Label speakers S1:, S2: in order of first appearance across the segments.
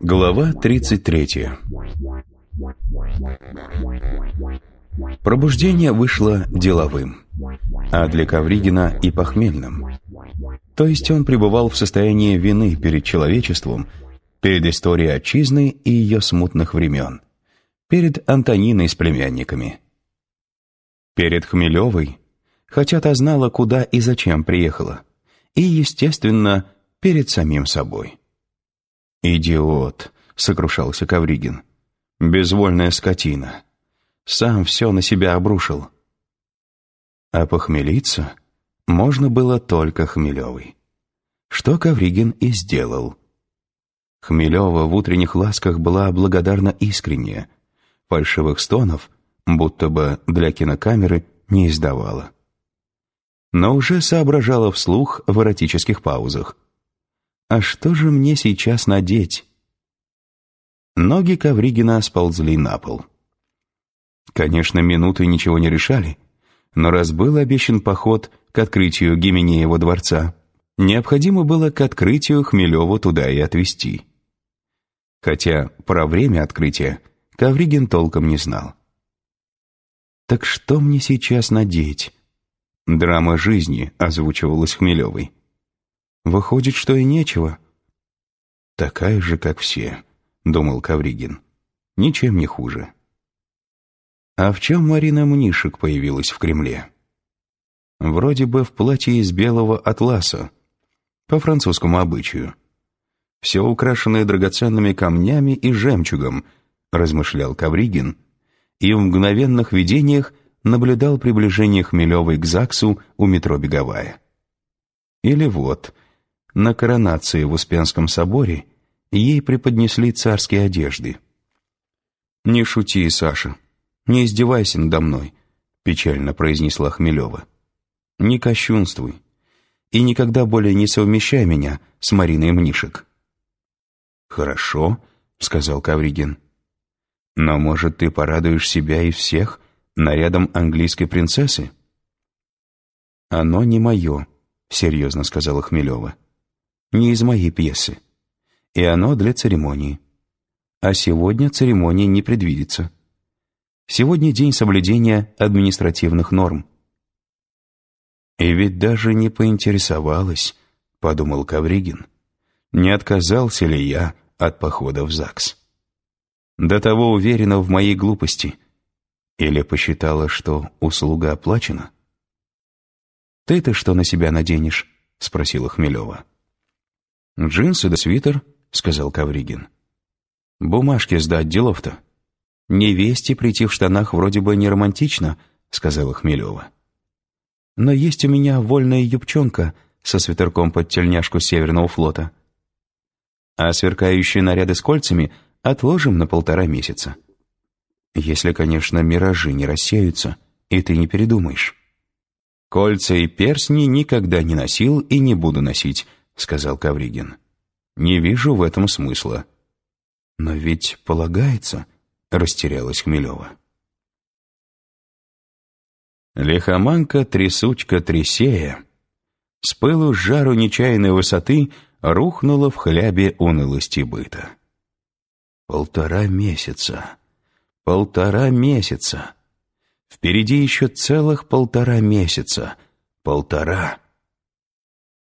S1: Глава 33 Пробуждение вышло деловым, а для Ковригина и похмельным. То есть он пребывал в состоянии вины перед человечеством, перед историей отчизны и ее смутных времен, перед Антониной с племянниками. Перед Хмелевой, хотя та знала, куда и зачем приехала, и, естественно, перед самим собой. «Идиот», — сокрушался Ковригин, — «безвольная скотина» сам все на себя обрушил. А похмелиться можно было только Хмелевой. Что Ковригин и сделал. Хмелева в утренних ласках была благодарна искренне, фальшивых стонов, будто бы для кинокамеры, не издавала. Но уже соображала вслух в эротических паузах. «А что же мне сейчас надеть?» Ноги Ковригина сползли на пол. Конечно, минуты ничего не решали, но раз был обещан поход к открытию Гименеева дворца, необходимо было к открытию Хмелеву туда и отвезти. Хотя про время открытия Ковригин толком не знал. «Так что мне сейчас надеть?» «Драма жизни», — озвучивалась Хмелевой. «Выходит, что и нечего». «Такая же, как все», — думал Ковригин. «Ничем не хуже». А в чем Марина Мнишек появилась в Кремле? Вроде бы в платье из белого атласа, по французскому обычаю. Все украшенное драгоценными камнями и жемчугом, размышлял Кавригин, и в мгновенных видениях наблюдал приближение Хмелевой к ЗАГСу у метро Беговая. Или вот, на коронации в Успенском соборе ей преподнесли царские одежды. «Не шути, Саша», «Не издевайся надо мной», — печально произнесла Хмелева. «Не кощунствуй и никогда более не совмещай меня с Мариной Мнишек». «Хорошо», — сказал Кавригин. «Но, может, ты порадуешь себя и всех нарядом английской принцессы?» «Оно не мое», — серьезно сказала Хмелева. «Не из моей пьесы. И оно для церемонии. А сегодня церемонии не предвидится». Сегодня день соблюдения административных норм. И ведь даже не поинтересовалась, подумал Кавригин, не отказался ли я от похода в ЗАГС. До того уверена в моей глупости. Или посчитала, что услуга оплачена? «Ты-то что на себя наденешь?» — спросила Хмелева. «Джинсы да свитер», — сказал Кавригин. «Бумажки сдать делов-то». «Невесте прийти в штанах вроде бы не романтично», — сказала Хмелева. «Но есть у меня вольная юбчонка со свитерком под тельняшку Северного флота. А сверкающие наряды с кольцами отложим на полтора месяца. Если, конечно, миражи не рассеются, и ты не передумаешь». «Кольца и персни никогда не носил и не буду носить», — сказал Кавригин. «Не вижу в этом смысла». «Но ведь полагается», — растерялась Хмелева. Лихоманка, трясучка, трясея, с пылу с жару нечаянной высоты рухнула в хлябе унылости быта. Полтора месяца, полтора месяца. Впереди еще целых полтора месяца, полтора.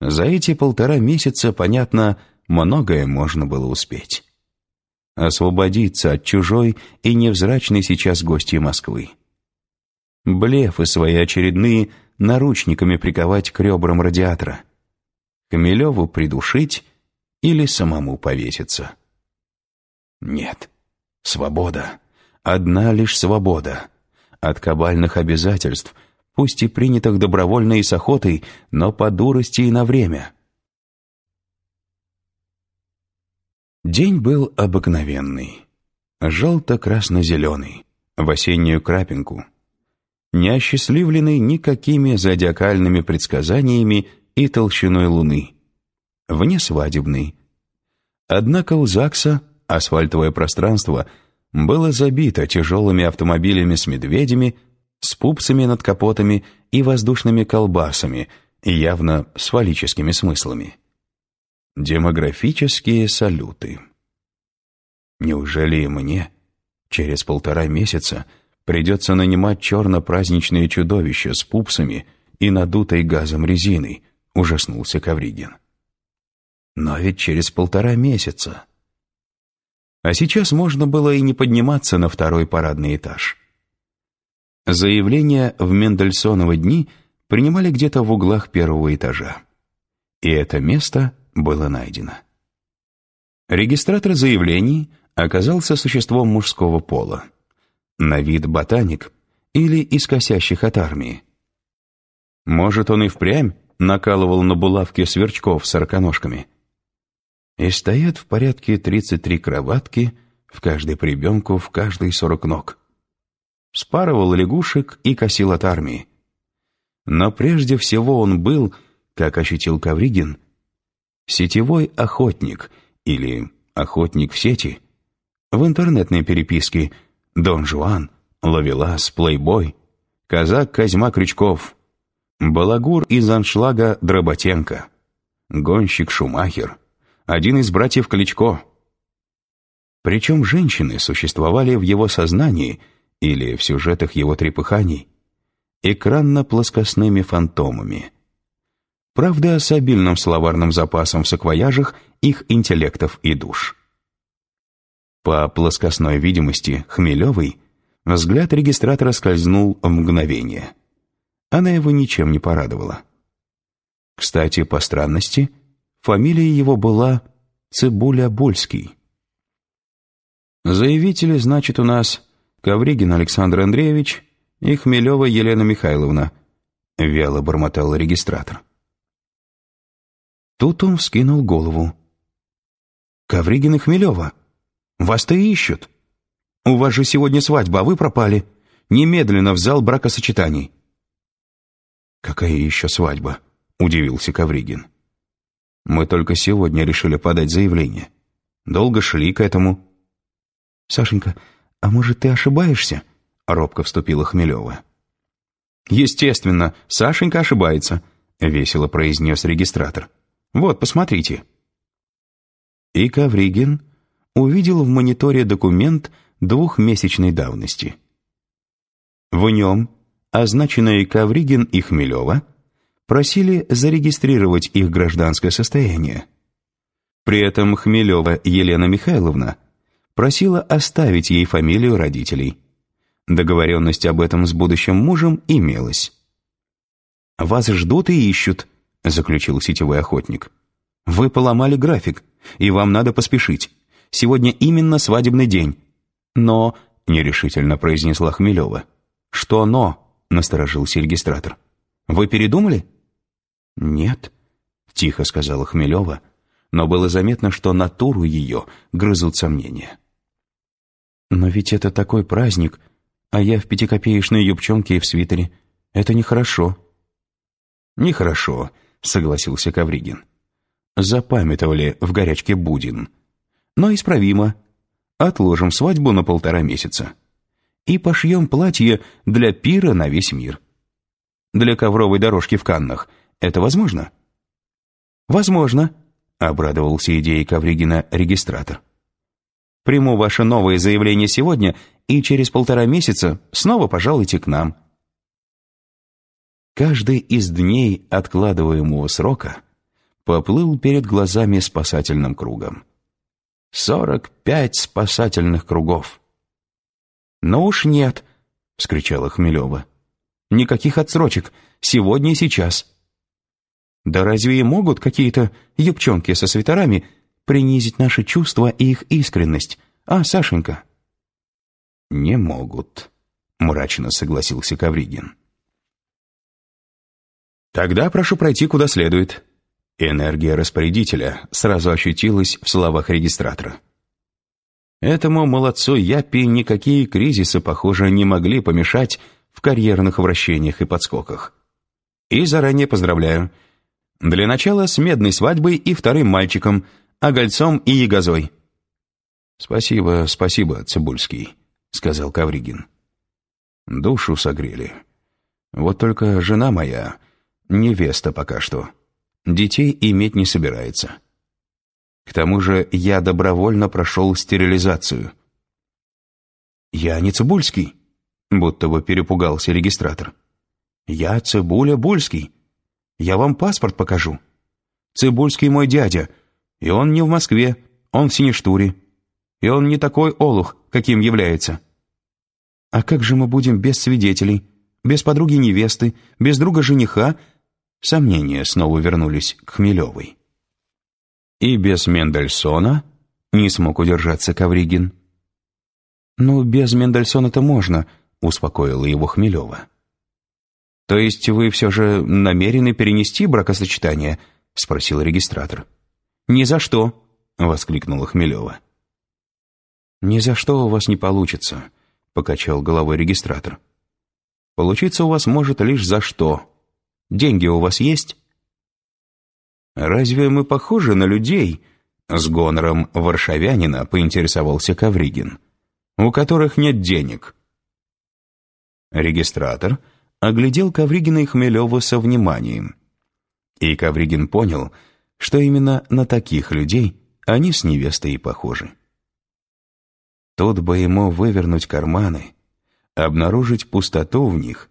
S1: За эти полтора месяца, понятно, многое можно было успеть освободиться от чужой и невзрачной сейчас гости Москвы. Блефы свои очередные наручниками приковать к ребрам радиатора. Хмелеву придушить или самому повеситься. Нет, свобода. Одна лишь свобода. От кабальных обязательств, пусть и принятых добровольно и с охотой, но по дурости и на время. День был обыкновенный, желто-красно-зеленый, в осеннюю крапинку, не осчастливленный никакими зодиакальными предсказаниями и толщиной луны, внесвадебный. Однако у ЗАГСа асфальтовое пространство было забито тяжелыми автомобилями с медведями, с пупсами над капотами и воздушными колбасами, явно с фаллическими смыслами. Демографические салюты. Неужели и мне через полтора месяца придется нанимать черно-праздничные чудовища с пупсами и надутой газом резиной, ужаснулся Ковригин. Но ведь через полтора месяца. А сейчас можно было и не подниматься на второй парадный этаж. Заявления в Мендельсоновы дни принимали где-то в углах первого этажа. И это место было найдено. Регистратор заявлений оказался существом мужского пола. На вид ботаник или из косящих от армии. Может, он и впрямь накалывал на булавки сверчков сороконожками. И стоят в порядке 33 кроватки, в каждой прибемку, в каждой сорок ног. Спарывал лягушек и косил от армии. Но прежде всего он был, как ощутил Кавригин, сетевой охотник или охотник в сети. В интернетной переписке Дон Жуан, Лавелас, Плейбой, казак Козьма Крючков, балагур из аншлага Дроботенко, гонщик Шумахер, один из братьев Кличко. Причем женщины существовали в его сознании или в сюжетах его трепыханий экранно-плоскостными фантомами. Правда, с обильным словарным запасом в саквояжах их интеллектов и душ. По плоскостной видимости Хмелевой взгляд регистратора скользнул в мгновение. Она его ничем не порадовала. Кстати, по странности, фамилия его была Цибуля-Больский. Заявители, значит, у нас Ковригин Александр Андреевич и Хмелева Елена Михайловна, вяло бормотал регистратор. Тут он вскинул голову. «Ковригин и Хмелева, вас-то ищут. У вас же сегодня свадьба, а вы пропали. Немедленно в зал бракосочетаний». «Какая еще свадьба?» — удивился Ковригин. «Мы только сегодня решили подать заявление. Долго шли к этому». «Сашенька, а может, ты ошибаешься?» — робко вступила Хмелева. «Естественно, Сашенька ошибается», — весело произнес регистратор. «Вот, посмотрите». И Ковригин увидел в мониторе документ двухмесячной давности. В нем означенные Ковригин и Хмелева просили зарегистрировать их гражданское состояние. При этом Хмелева Елена Михайловна просила оставить ей фамилию родителей. Договоренность об этом с будущим мужем имелась. «Вас ждут и ищут», — заключил сетевой охотник. «Вы поломали график, и вам надо поспешить. Сегодня именно свадебный день». «Но», — нерешительно произнесла Хмелева. «Что «но»?» — насторожился регистратор. «Вы передумали?» «Нет», — тихо сказала Хмелева, но было заметно, что натуру ее грызут сомнения. «Но ведь это такой праздник, а я в пятикопеечной юбчонке и в свитере. Это нехорошо». «Нехорошо», — согласился Кавригин. «Запамятовали в горячке Будин. Но исправимо. Отложим свадьбу на полтора месяца» и пошьем платье для пира на весь мир. Для ковровой дорожки в Каннах это возможно? Возможно, обрадовался идеей Ковригина регистратор. Приму ваше новое заявление сегодня, и через полтора месяца снова пожалуйте к нам. Каждый из дней откладываемого срока поплыл перед глазами спасательным кругом. Сорок пять спасательных кругов. «Ну уж нет», — вскричала Хмелева. «Никаких отсрочек. Сегодня и сейчас». «Да разве и могут какие-то юбчонки со свитерами принизить наши чувства и их искренность, а, Сашенька?» «Не могут», — мрачно согласился Кавригин. «Тогда прошу пройти куда следует». Энергия распорядителя сразу ощутилась в словах регистратора. Этому молодцу Япи никакие кризисы, похоже, не могли помешать в карьерных вращениях и подскоках. И заранее поздравляю. Для начала с медной свадьбой и вторым мальчиком, Огольцом и Ягозой. «Спасибо, спасибо, Цибульский», — сказал Кавригин. «Душу согрели. Вот только жена моя, невеста пока что, детей иметь не собирается. К тому же я добровольно прошел стерилизацию». «Я не Цибульский», — будто бы перепугался регистратор. «Я Цибуля Бульский. Я вам паспорт покажу. Цибульский мой дядя, и он не в Москве, он в Сиништуре. И он не такой олух, каким является. А как же мы будем без свидетелей, без подруги невесты, без друга жениха? Сомнения снова вернулись к Хмелевой. И без Мендельсона не смог удержаться Кавригин. «Ну, без Мендельсона-то можно», — успокоила его Хмелева. «То есть вы все же намерены перенести бракосочетание?» — спросил регистратор. «Ни за что!» — воскликнула Хмелева. «Ни за что у вас не получится», — покачал головой регистратор. «Получиться у вас может лишь за что. Деньги у вас есть?» «Разве мы похожи на людей?» — с гонором варшавянина поинтересовался Кавригин. «У которых нет денег». Регистратор оглядел Кавригина и Хмелева со вниманием. И Кавригин понял, что именно на таких людей они с невестой и похожи. Тут бы ему вывернуть карманы, обнаружить пустоту в них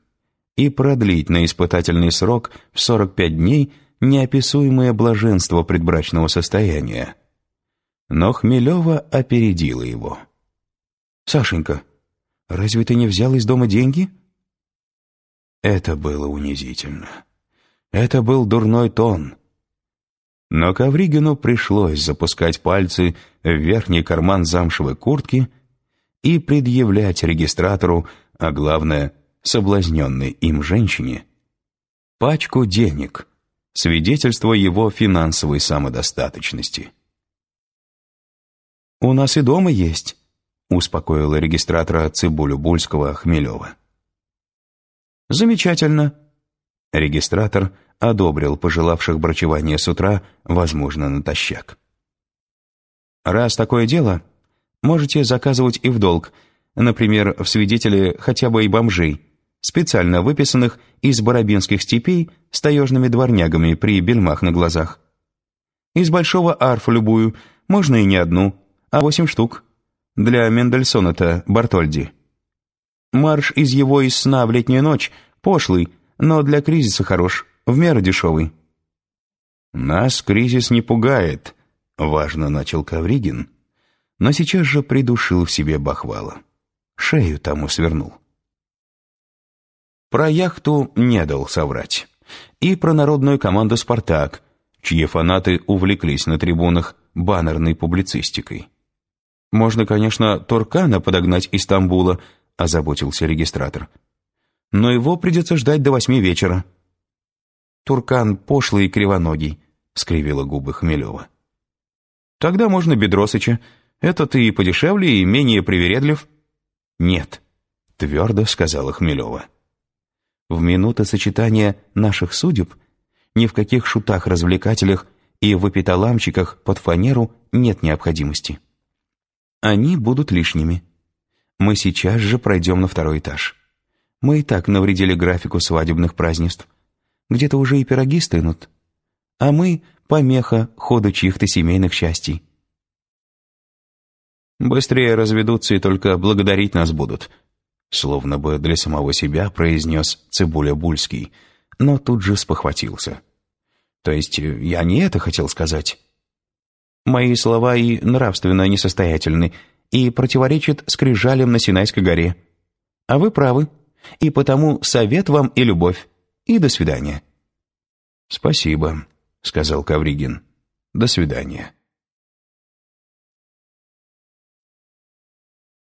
S1: и продлить на испытательный срок в 45 дней неописуемое блаженство предбрачного состояния. Но Хмелева опередила его. «Сашенька, разве ты не взял из дома деньги?» Это было унизительно. Это был дурной тон. Но Ковригину пришлось запускать пальцы в верхний карман замшевой куртки и предъявлять регистратору, а главное, соблазненной им женщине, пачку денег, свидетельство его финансовой самодостаточности. «У нас и дома есть», — успокоила регистратора Цибулю Бульского Хмелева. «Замечательно», Регистратор одобрил пожелавших брачевания с утра, возможно, натощак. «Раз такое дело, можете заказывать и в долг, например, в свидетели хотя бы и бомжей, специально выписанных из барабинских степей с таежными дворнягами при бельмах на глазах. Из большого арфа любую, можно и не одну, а восемь штук. Для Мендельсона-то Бартольди. Марш из его из сна в летнюю ночь пошлый, но для кризиса хорош, в меру дешевый». «Нас кризис не пугает», — важно начал Кавригин, но сейчас же придушил в себе бахвала. Шею тому свернул. Про яхту не дал соврать. И про народную команду «Спартак», чьи фанаты увлеклись на трибунах баннерной публицистикой. «Можно, конечно, Туркана подогнать из Стамбула», — озаботился регистратор но его придется ждать до восьми вечера». «Туркан пошлый и кривоногий», — скривила губы Хмелева. «Тогда можно Бедросыча. Этот и подешевле, и менее привередлив». «Нет», — твердо сказала Хмелева. «В минуты сочетания наших судеб ни в каких шутах-развлекателях и в эпиталамчиках под фанеру нет необходимости. Они будут лишними. Мы сейчас же пройдем на второй этаж». Мы и так навредили графику свадебных празднеств. Где-то уже и пироги стынут. А мы — помеха ходу чьих-то семейных счастий. Быстрее разведутся и только благодарить нас будут. Словно бы для самого себя произнес Цибуля Бульский, но тут же спохватился. То есть я не это хотел сказать. Мои слова и нравственно несостоятельны, и противоречат скрижалям на Синайской горе. А вы правы. И потому совет вам и любовь. И до свидания». «Спасибо», — сказал Кавригин. «До свидания».